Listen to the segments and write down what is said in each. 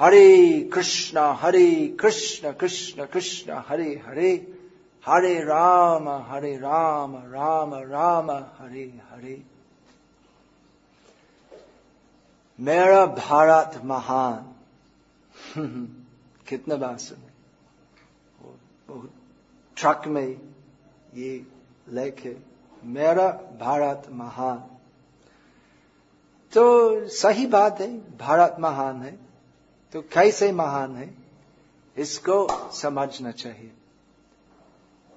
हरे कृष्ण हरे कृष्ण कृष्ण कृष्ण, हरे हरे हरे राम हरे राम राम राम, हरे हरे। मेरा भारत महान। कितना बार सुने। बहुत ट्रक में ये लेखे मेरा भारत महान। तो सही बात है, भारत महान है। तो कैसे महान है? इसको समझना चाहिए।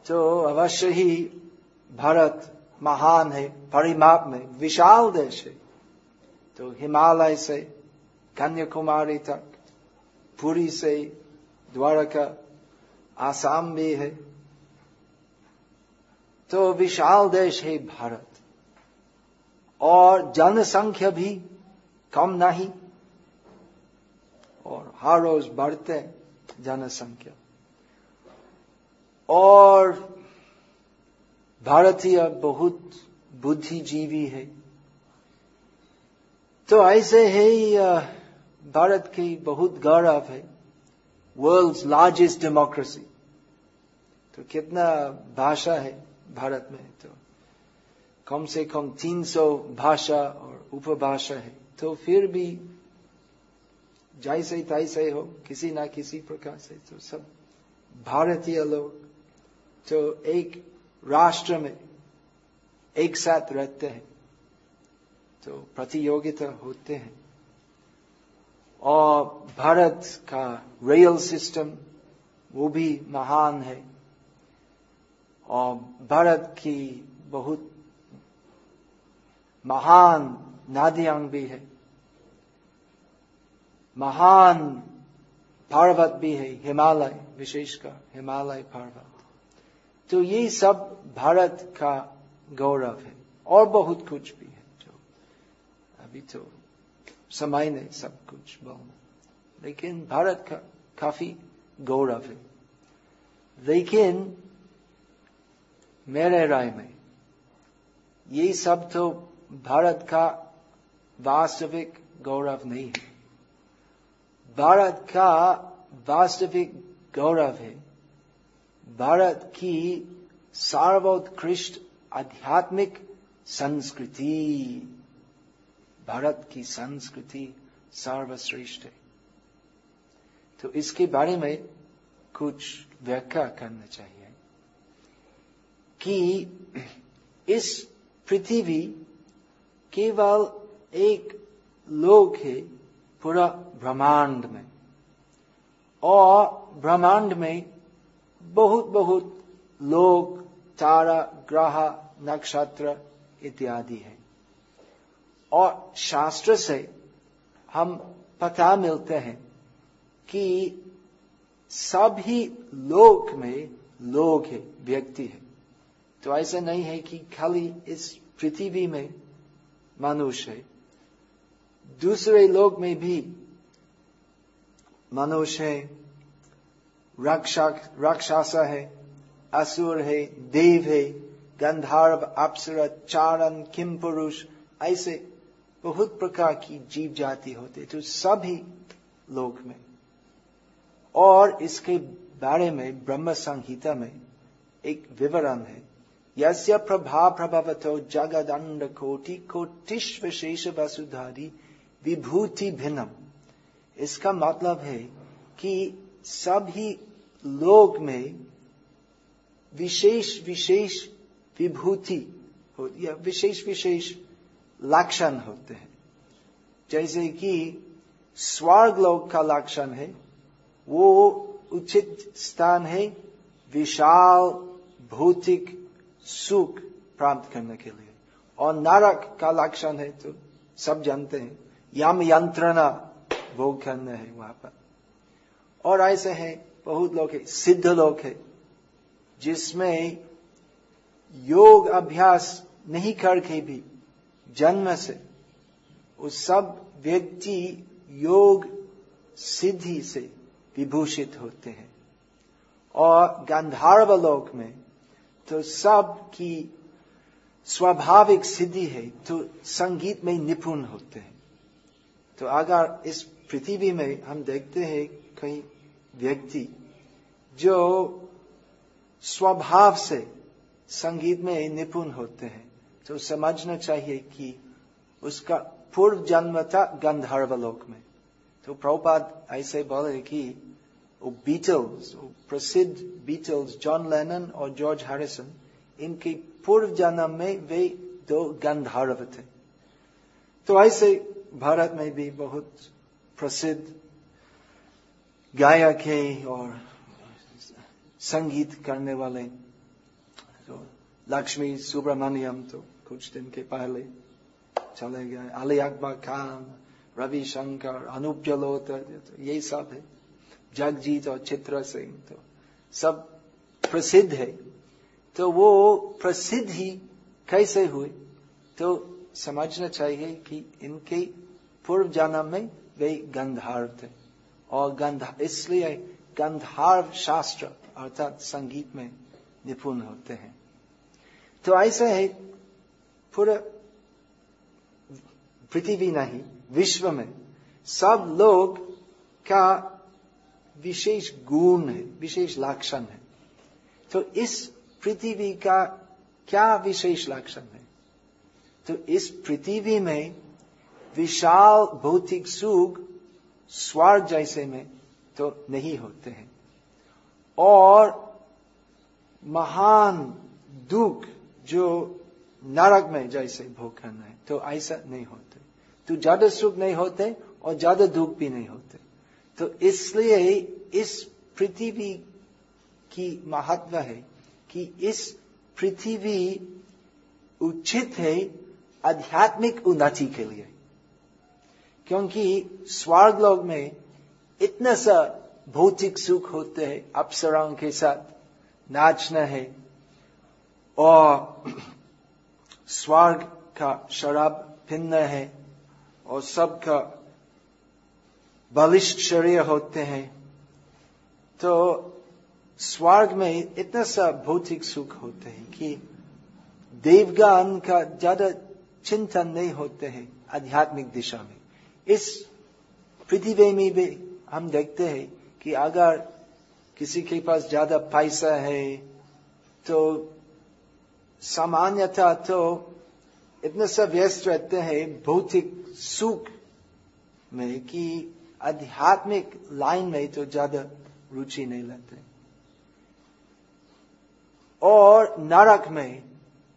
तो अवश्य ही भारत महान है, परिमाप में विशाल देश है। तो हिमालय से कन्याकुमारी तक, पुरी से द्वारका, आसाम भी है। तो विशाल देश है भारत। और जनसंख्या भी कम नहीं। और हर रोज बढ़ते जनसंख्या और भारतीय बहुत बुद्धिजीवी है। तो ऐसे है भारत की बहुत गौरव है। वर्ल्ड लार्जेस्ट डेमोक्रेसी तो कितना भाषा है भारत में तो। कम से कम 300 भाषा और उपभाषा है। तो फिर भी जैसे तैसे हो किसी ना किसी प्रकार से। तो सब भारतीय लोग जो एक राष्ट्र में एक साथ रहते हैं तो प्रतियोगिता होते हैं। और भारत का रेल सिस्टम वो भी महान है। और भारत की बहुत महान नादियांग भी है। महान पर्वत भी है, हिमालय विशेषकर हिमालय पर्वत। तो ये सब भारत का गौरव है, और बहुत कुछ भी है जो अभी तो समय नहीं सब कुछ बोलना लेकिन भारत का काफ़ी गौरव है। लेकिन मेरे राय में ये सब तो भारत का वास्तविक गौरव नहीं है। भारत का वास्तविक गौरव है भारत की सर्वोत्कृष्ट आध्यात्मिक संस्कृति भारत की संस्कृति सर्वश्रेष्ठ है तो इसके बारे में कुछ व्याख्या करना चाहिए कि इस पृथ्वी केवल एक लोक है पूरा ब्रह्मांड में। और ब्रह्मांड में बहुत बहुत लोग, तारा, ग्रह, नक्षत्र इत्यादि है। और शास्त्र से हम पता मिलते हैं कि सभी लोक में लोग है, व्यक्ति है। तो ऐसा नहीं है कि खाली इस पृथ्वी में मनुष्य है। दूसरे लोग में भी मनुष्य है राक्षस है, असुर है, देव है, गंधर्व अप्सर चारण किम पुरुष ऐसे बहुत प्रकार की जीव जाति होते तो सभी लोक में। और इसके बारे में ब्रह्म संहिता में एक विवरण है। यस्य प्रभा प्रभवतो जगदंड कोटि कोटिश विशेष वसुधारी विभूति भिन्नम। इसका मतलब है कि सभी लोग में विशेष विशेष विभूति है विशेष विशेष लक्षण होते हैं। जैसे कि स्वर्ग लोक का लक्षण है, वो उचित स्थान है विशाल भौतिक सुख प्राप्त करने के लिए। और नरक का लक्षण है तो सब जानते हैं। यम यंत्रणा भोग करना है वहाँ पर। और ऐसे है, बहुत लोग है, सिद्ध लोग है, जिसमें योग अभ्यास नहीं करके भी, जन्म से, उस सब व्यक्ति योग सिद्धि से विभूषित होते हैं। और गंधर्व लोक में तो सब की स्वाभाविक सिद्धि है तो संगीत में निपुण होते हैं। तो अगर इस पृथ्वी में हम देखते हैं कई व्यक्ति जो स्वभाव से संगीत में निपुण होते हैं। तो समझना चाहिए कि उसका पूर्व जन्म था गंधर्व लोक में। तो प्रभुपाद ऐसे बोले कि वो बीटल्स प्रसिद्ध बीटल्स, जॉन लेनन और जॉर्ज हैरिसन, इनके पूर्व जन्म में वे दो गंधर्व थे। तो ऐसे भारत में भी बहुत प्रसिद्ध गायक है और संगीत करने वाले तो लक्ष्मी सुब्रमण्यम तो कुछ दिन के पहले चले गए। अली अकबर खान, रवि शंकर, अनूप तो यही सब है। जगजीत और चित्र सिंह तो सब प्रसिद्ध है। तो वो प्रसिद्ध ही कैसे हुए? तो समझना चाहिए कि इनके पूर्व जन्म में वे गंधार्व थे। और गंध, इसलिए गंधार्व शास्त्र अर्थात संगीत में निपुण होते हैं। तो ऐसे है पूरा पृथ्वी नहीं, विश्व में सब लोग का विशेष गुण है, विशेष लक्षण है। तो इस पृथ्वी का क्या विशेष लक्षण है? तो इस पृथ्वी में विशाल भौतिक सुख स्वर्ग जैसे में तो नहीं होते हैं। और महान दुख जो नरक में जैसे भोग करना है तो ऐसा नहीं होते। तो ज़्यादा सुख नहीं होते और ज़्यादा दुख भी नहीं होते। तो इसलिए इस पृथ्वी की महत्व है कि इस पृथ्वी उचित है आध्यात्मिक उन्नति के लिए। क्योंकि स्वर्ग लोग में इतना सा भौतिक सुख होते हैं अप्सराओं के साथ, नाचना है, और स्वर्ग का शराब भिन्न है, और सबका बलिष्ठ शरीर होते हैं। तो स्वर्ग में इतना सा भौतिक सुख होते हैं कि देवगान का ज़्यादा चिंतन नहीं होते हैं आध्यात्मिक दिशा में। इस पृथ्वी में भी हम देखते हैं कि अगर किसी के पास ज़्यादा पैसा है तो सामान्यतः तो इतना सब व्यस्त रहते हैं भौतिक सुख में कि आध्यात्मिक लाइन में तो ज़्यादा रुचि नहीं लेते और नरक में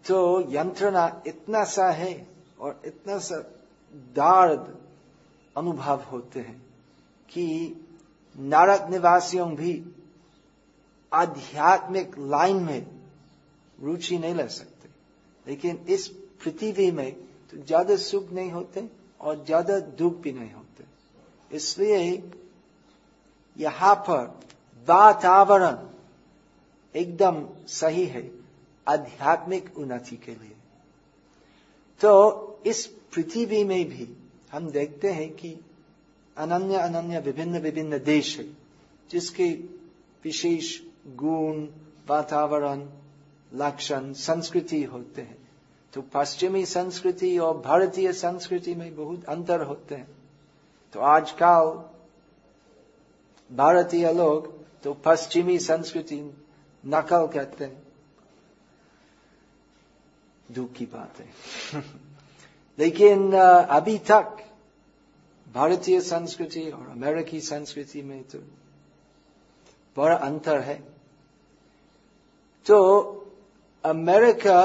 तो यंत्रणा इतना सा है और इतना सा दर्द अनुभव होते हैं कि नरक निवासियों भी आध्यात्मिक लाइन में रुचि नहीं ले सकते। लेकिन इस पृथ्वी में तो ज़्यादा सुख नहीं होते और ज़्यादा दुख भी नहीं होते। इसलिए यहाँ पर वातावरण एकदम सही है आध्यात्मिक उन्नति के लिए। तो इस पृथ्वी में भी हम देखते हैं कि अनन्य अनन्य विभिन्न विभिन्न देश है, जिसके विशेष गुण, वातावरण, लक्षण, संस्कृति होते हैं। तो पश्चिमी संस्कृति और भारतीय संस्कृति में बहुत अंतर होते हैं। तो आजकल भारतीय लोग तो पश्चिमी संस्कृति नकल कहते हैं। दुख की बात है। लेकिन अभी तक भारतीय संस्कृति और अमेरिकी संस्कृति में तो बड़ा अंतर है तो अमेरिका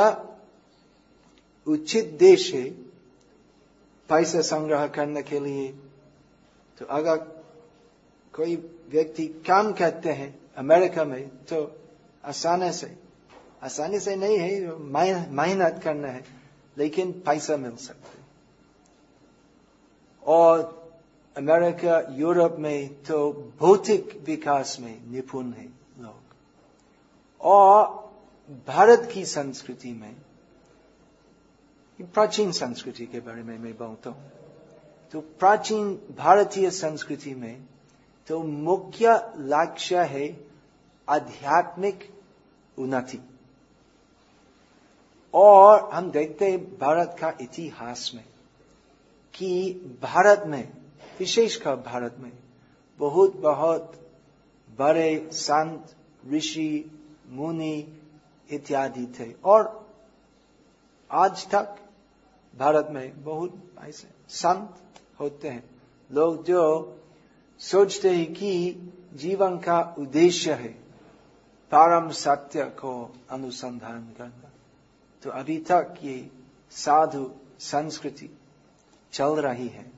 उचित देश है पैसा संग्रह करने के लिए तो अगर कोई व्यक्ति काम करते हैं अमेरिका में तो आसानी से आसानी से नहीं है मेहनत करना है लेकिन पैसा मिल सकता और अमेरिका, यूरोप में तो भौतिक विकास में निपुण है लोग। और भारत की संस्कृति में प्राचीन संस्कृति के बारे में मैं बोलता हूँ। तो प्राचीन भारतीय संस्कृति में तो मुख्य लक्ष्य है आध्यात्मिक उन्नति। और हम देखते हैं भारत का इतिहास में कि भारत में विशेषकर भारत में, बहुत बहुत बड़े संत, ऋषि, मुनि इत्यादि थे। और आज तक भारत में बहुत ऐसे संत होते हैं। लोग जो सोचते हैं कि जीवन का उद्देश्य है परम सत्य को अनुसंधान करना। तो अभी तक ये साधु संस्कृति चल रही है।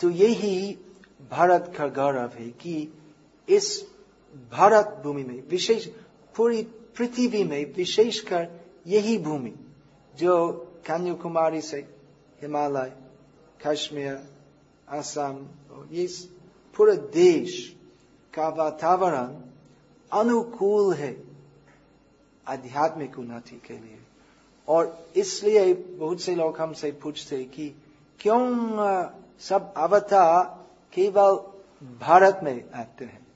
तो यही भारत का गौरव है कि इस भारत भूमि में, विशेष पूरी पृथ्वी में, विशेषकर यही भूमि जो कन्याकुमारी से हिमालय, कश्मीर, असम ये पूरे देश का वातावरण अनुकूल है। आध्यात्मिक उन्नति के लिए और इसलिए बहुत से लोग हमसे पूछते कि क्यों सब अवतार केवल भारत में आते हैं?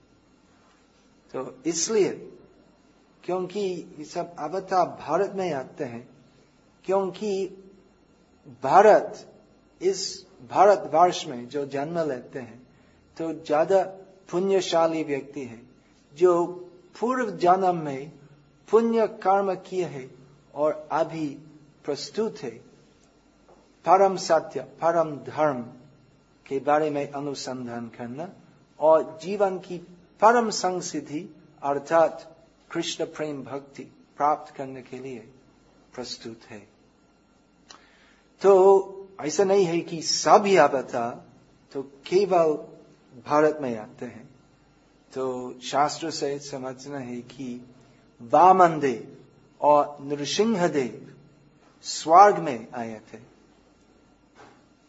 तो इसलिए, क्योंकि ये सब अवतार भारत में आते हैं, क्योंकि भारत, इस भारत वर्ष में जो जन्म लेते हैं तो ज़्यादा पुण्यशाली व्यक्ति है, जो पूर्व जन्म में पुण्य कर्म किए है और अभी प्रस्तुत है परम सत्य, परम धर्म के बारे में अनुसंधान करना और जीवन की परम संसिद्धि अर्थात कृष्ण प्रेम भक्ति प्राप्त करने के लिए प्रस्तुत है। तो ऐसा नहीं है कि सभी अवतार तो केवल भारत में आते हैं। तो शास्त्र से समझना है कि वामन देव और नृसिंह देव स्वर्ग में आए थे।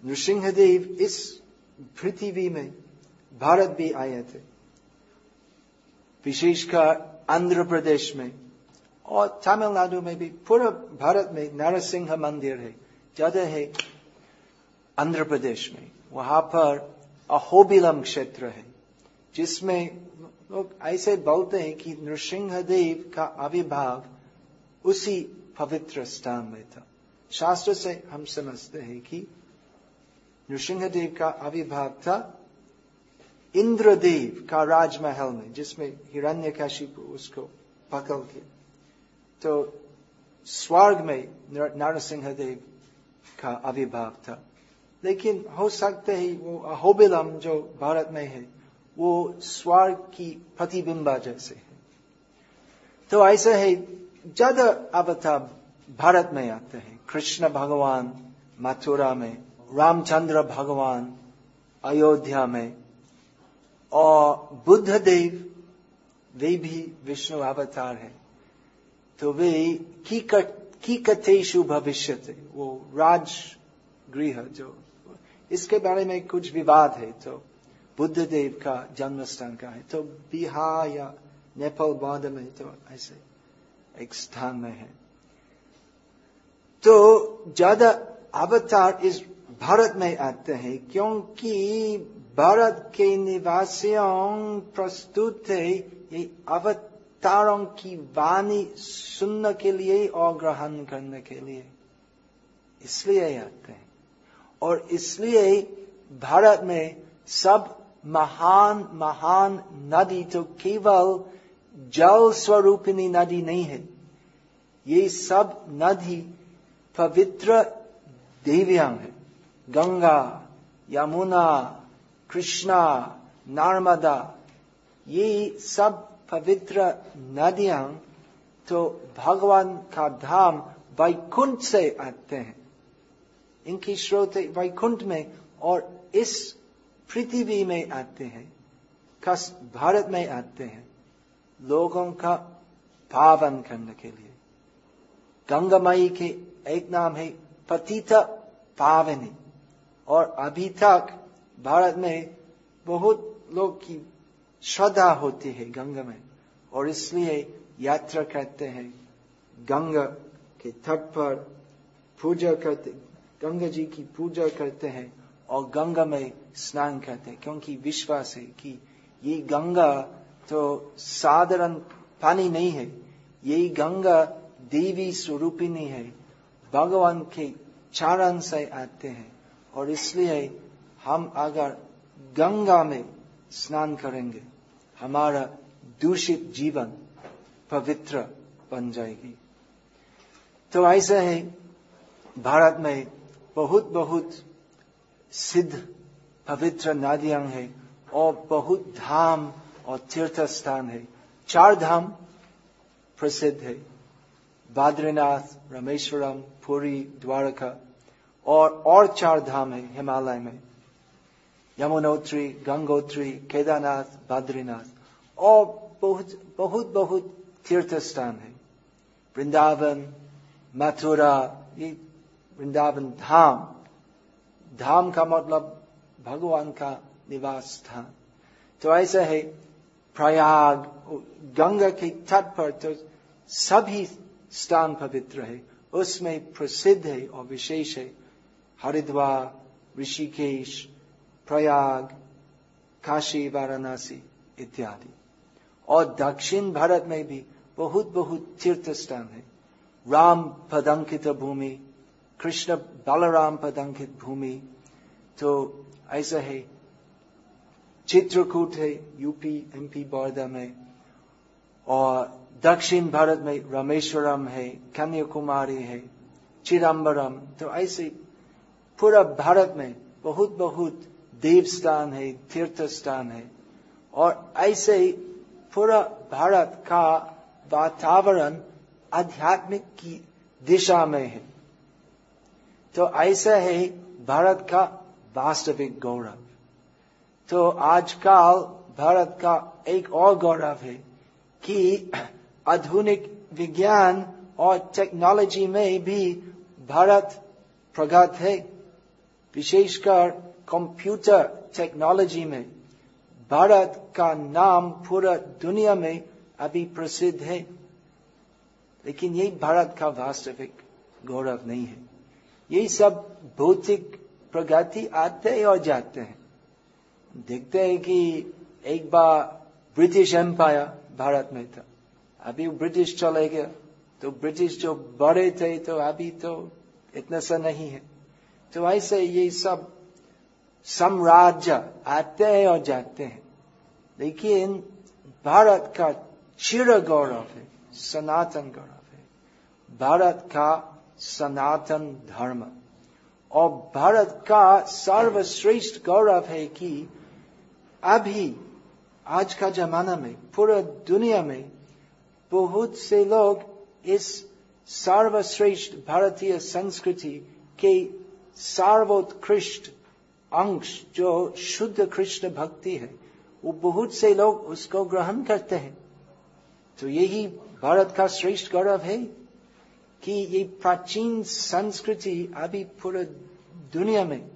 नृसिंह देव इस पृथ्वी में भारत भी आए थे। विशेषकर आंध्र प्रदेश में और तमिलनाडु में भी पूरे भारत में नरसिंह मंदिर है ज़्यादा है आंध्र प्रदेश में। वहाँ पर अहोबिलम क्षेत्र है, जिसमें लोग ऐसे बोलते हैं कि नृसिंह देव का आविर्भाव उसी पवित्र स्थान में था। शास्त्र से हम समझते हैं कि नृसिंह देव का आविर्भाव था इंद्रदेव का राजमहल में, जिसमें हिरण्य काशिप उसको पकड़ के। तो स्वर्ग में नरसिंह देव का आविर्भाव था। लेकिन हो सकते है वो अहोबिलम जो भारत में है वो स्वर्ग की प्रतिबिंबा जैसे है। तो ऐसा है, ज़्यादा अवतार भारत में आते हैं। कृष्ण भगवान मथुरा में, रामचंद्र भगवान अयोध्या में, और बुद्ध देव, वे भी विष्णु अवतार है। तो वे की कथेशु भविष्य वो राज गृह जो, इसके बारे में कुछ विवाद है तो बुद्ध देव का जन्म स्थान का है? तो बिहार या नेपाल बौद्ध में तो ऐसे एक स्थान में है। तो ज़्यादा अवतार इस भारत में आते हैं क्योंकि भारत के निवासियों प्रस्तुत है ये अवतारों की वाणी सुनने के लिए और ग्रहण करने के लिए। इसलिए आते हैं। और इसलिए भारत में सब महान महान नदी तो केवल जल स्वरूपिणी नदी नहीं है। ये सब नदी पवित्र देवियाँ है। गंगा, यमुना, कृष्णा, नर्मदा, ये सब पवित्र नदियाँ तो भगवान का धाम वैकुंठ से आते हैं। इनकी स्रोत वैकुंठ में और इस पृथ्वी में आते हैं, कस भारत में आते हैं, लोगों का पावन करने के लिए। गंगा माई के एक नाम है पतिता पावनी। और अभी तक भारत में बहुत लोग की श्रद्धा होती है गंगा में। और इसलिए यात्रा करते हैं गंगा के तट पर, पूजा करते, गंगा जी की पूजा करते हैं। और गंगा में स्नान करते क्योंकि विश्वास है कि ये गंगा तो साधारण पानी नहीं है, यही गंगा देवी स्वरूपिणी है, भगवान के चरण से आते हैं। और इसलिए हम अगर गंगा में स्नान करेंगे, हमारा दूषित जीवन पवित्र बन जाएगी। तो ऐसा है भारत में बहुत बहुत सिद्ध, पवित्र नदियाँ है और बहुत धाम और तीर्थ स्थान है। चार धाम प्रसिद्ध है। बाद्रीनाथ, रामेश्वरम, पुरी, द्वारका और और चार धाम है हिमालय में। यमुनोत्री, गंगोत्री, केदारनाथ, बद्रीनाथ और बहुत बहुत बहुत तीर्थ स्थान है। वृंदावन, मथुरा, ये वृंदावन धाम धाम का मतलब भगवान का निवास स्थान तो ऐसा है प्रयाग, गंगा के तट पर तो सभी स्थान पवित्र है। उसमें प्रसिद्ध है और विशेष है हरिद्वार, ऋषिकेश, प्रयाग, काशी, वाराणसी इत्यादि। और दक्षिण भारत में भी बहुत बहुत तीर्थ स्थान है। राम पदंकित भूमि कृष्ण बलराम पदंकित भूमि तो ऐसा है चित्रकूट है यूपी एमपी बौद्धा में और दक्षिण भारत में रामेश्वरम है कन्याकुमारी है चिदम्बरम तो ऐसे पूरा भारत में बहुत बहुत देव स्थान है तीर्थ स्थान है और ऐसे ही पूरा भारत का वातावरण आध्यात्मिक की दिशा में है तो ऐसा है भारत का वास्तविक गौरव। तो आजकल भारत का एक और गौरव है कि आधुनिक विज्ञान और टेक्नोलॉजी में भी भारत प्रगत है। विशेषकर कंप्यूटर टेक्नोलॉजी में भारत का नाम पूरा दुनिया में अभी प्रसिद्ध है। लेकिन यही भारत का वास्तविक गौरव नहीं है। यही सब भौतिक प्रगति आते हैं और जाते हैं। देखते हैं कि एक बार ब्रिटिश एम्पायर भारत में था। अभी ब्रिटिश चले गया। तो ब्रिटिश जो बड़े थे तो अभी तो इतना सा नहीं है। तो ऐसे ये सब साम्राज्य आते हैं और जाते हैं। लेकिन भारत का चिर गौरव है, सनातन गौरव है। भारत का सनातन धर्म। और भारत का सर्वश्रेष्ठ गौरव है कि अभी, आज का जमाना में, पूरा दुनिया में बहुत से लोग इस सर्वश्रेष्ठ भारतीय संस्कृति के सर्वोत्कृष्ट अंश, जो शुद्ध कृष्ण भक्ति है, वो बहुत से लोग उसको ग्रहण करते हैं। तो यही भारत का श्रेष्ठ गौरव है। कि ये प्राचीन संस्कृति अभी पूरे दुनिया में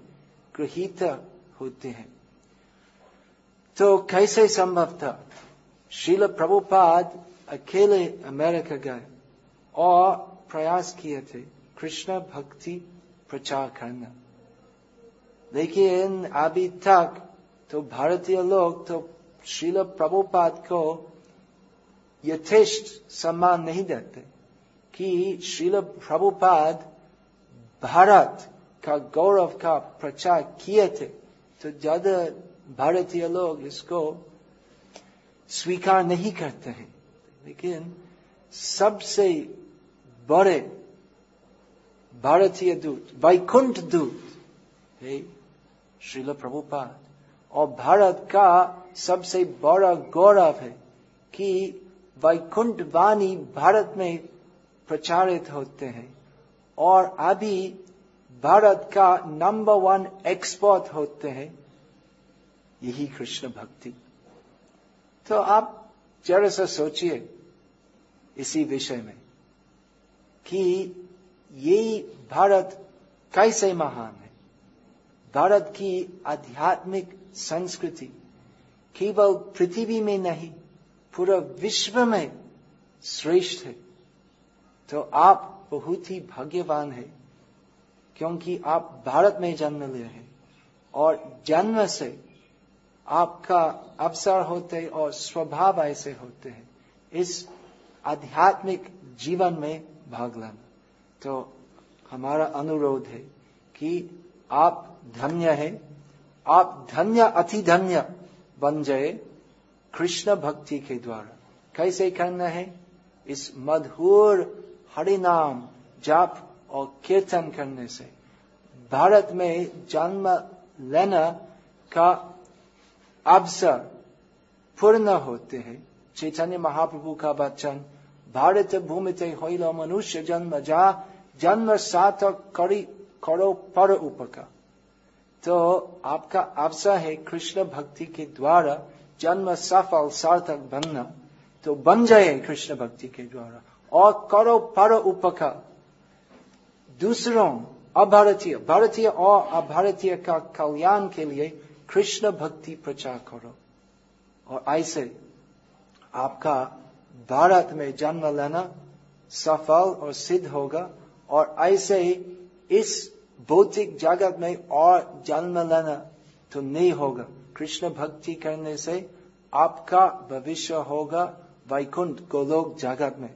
गृहित होते हैं। तो कैसे संभव था? शील प्रभुपाद अकेले अमेरिका गए और प्रयास किए थे कृष्ण भक्ति प्रचार करना। लेकिन अभी तक तो भारतीय लोग तो शील प्रभुपाद को यथेष्ट सम्मान नहीं देते। कि शील प्रभुपाद भारत का गौरव का प्रचार किए थे तो ज़्यादा भारतीय लोग इसको स्वीकार नहीं करते हैं लेकिन सबसे बड़े भारतीय दूत वैकुंठ दूत है श्रील प्रभुपाद और भारत का सबसे बड़ा गौरव है कि वैकुंठ वाणी भारत में प्रचारित होते हैं और अभी भारत का नंबर वन एक्सपोर्ट होते हैं, यही कृष्ण भक्ति। तो आप जरा सा सोचिए इसी विषय में कि ये भारत कैसे महान है। भारत की आध्यात्मिक संस्कृति केवल पृथ्वी में नहीं, पूरा विश्व में श्रेष्ठ है। तो आप बहुत ही भाग्यवान है, क्योंकि आप भारत में जन्म लिए हैं और जन्म से आपका अवसर होते और स्वभाव ऐसे होते हैं। इस आध्यात्मिक जीवन में भाग लेना। तो हमारा अनुरोध है कि आप धन्य है। आप धन्य, अति धन्य बन जाए कृष्ण भक्ति के द्वारा। कैसे करना है? इस मधुर हरिनाम जाप और कीर्तन करने से। भारत में जन्म लेना का अवसर पूर्ण होते हैं। चैतन्य महाप्रभु का वचन, भारत भूमि ते हो मनुष्य जन्म जा, जन्म सार्थक करी करो पर उपका। तो आपका अवसर है कृष्ण भक्ति के द्वारा जन्म सफल सार्थक बनना। तो बन जाए कृष्ण भक्ति के द्वारा। और करो पर उपकार दूसरों, अभारतीय। भारतीय और अभारतीय का कल्याण के लिए कृष्ण भक्ति प्रचार करो। और ऐसे आपका भारत में जन्म लेना सफल और सिद्ध होगा। और ऐसे ही इस भौतिक जगत में और जन्म लेना तो नहीं होगा। कृष्ण भक्ति करने से आपका भविष्य होगा। वैकुंठ गोलोक जगत में।